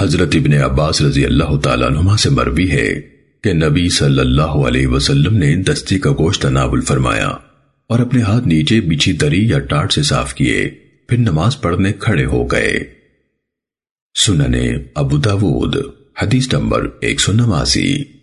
حضرت ابن عباس رضی اللہ تعالیٰ عنہ سے مروی ہے کہ نبی صلی اللہ علیہ وسلم نے دستی کا گوشت تناول فرمایا اور اپنے ہاتھ نیچے بچھی دری یا ٹاٹ سے صاف کیے، پھر نماز پڑھنے کھڑے ہو گئے۔ سننے ابو داود، حدیث نمبر ایک سو نواسی۔